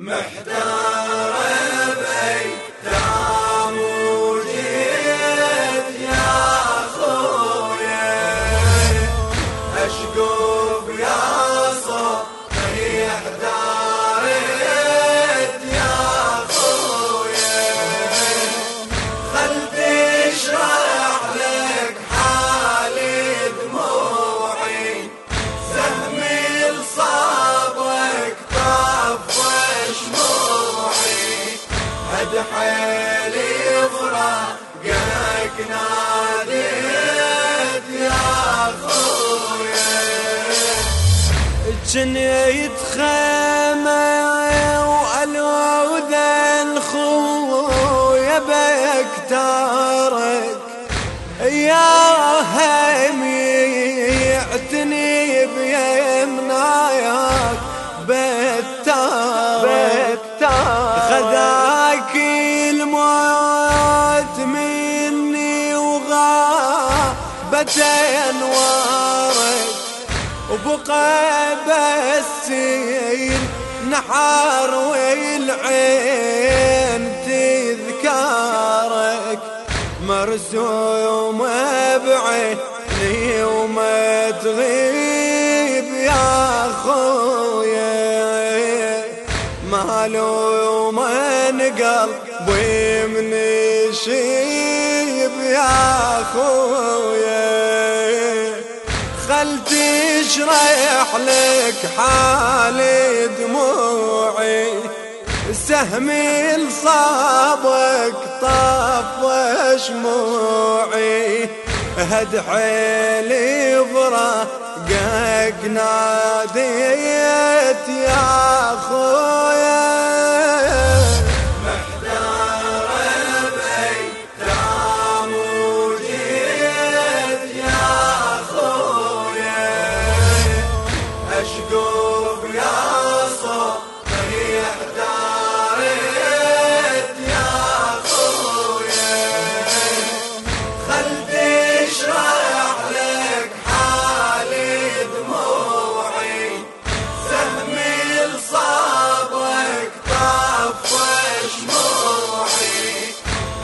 محتار جنيت خيمة والوذ خويا بيك تارك يا هم يعتني بيمناياك. بتارك خذاك الموت مني وغابت انوارك وبقى بسين نحار والعين تذكارك مرسوم بعيني وما تغيب يا خويا مالوم قلبي من شيب يا خويا خل تشرح لك حالي دموعي. سهمي لصابك طف شموعي هد حيلي فراقك ناديت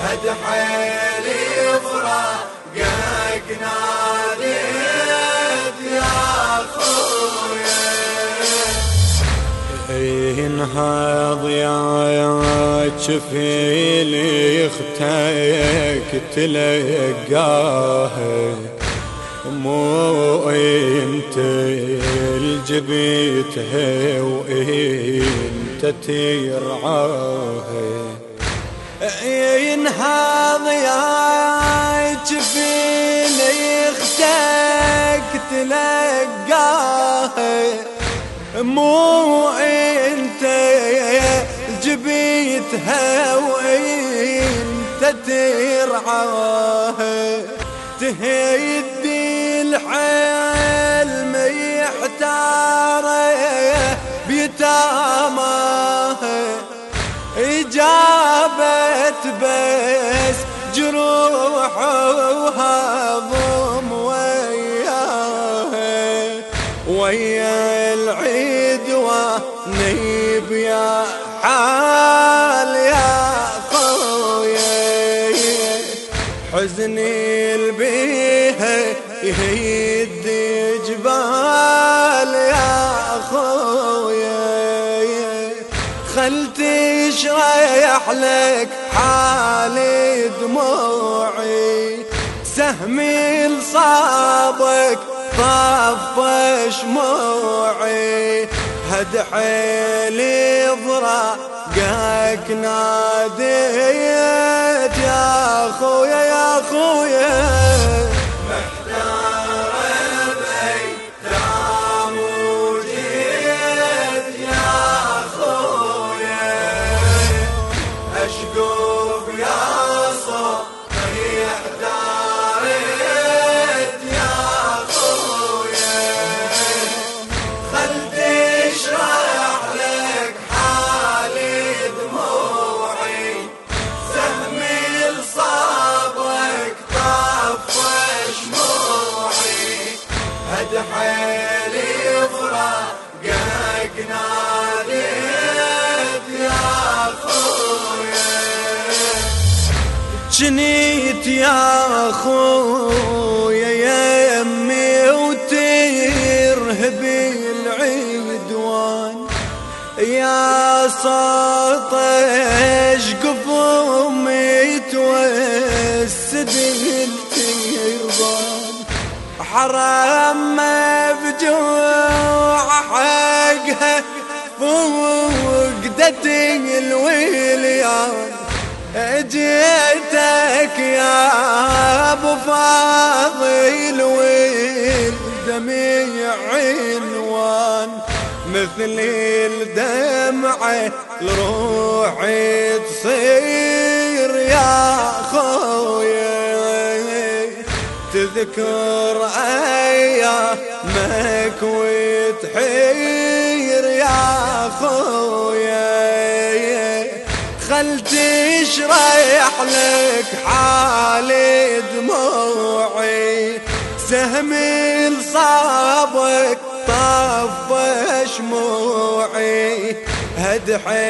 هد حيلي فراقك ناديت يا خويا. ينهض يا شفيلي أختك تلقاه. مو انت الجبيتها وإنت ترعاه. ينهض يا جفيلي أختك تلقاه مو انت جبيتها وانت ترعاها. تهدي الحلم يحتاره بيتاماها. بس جروح وهضم وياها. ويا العدوى نيب يا حال يا خويا حزني البيها يهد جبال يا خويا خل تشرح لك حالي دموعي. سهمي لصابك طف شموعي هد حيلي ضراقك ناديت جنيت يا خويا يا يمي وترهبي العدوان يا صوت اشقف امي توسد التيربان حرام ما بجوع حقها فوقدتي الويليان جيتك يا أبو فاضل والدميع عنوان مثل الدمعة لروحي تصير يا خويا تذكر أيامك وتحير يا خويا خل تشرح لك حالي دموعي. سهمي لصابك طف شموعي هدحي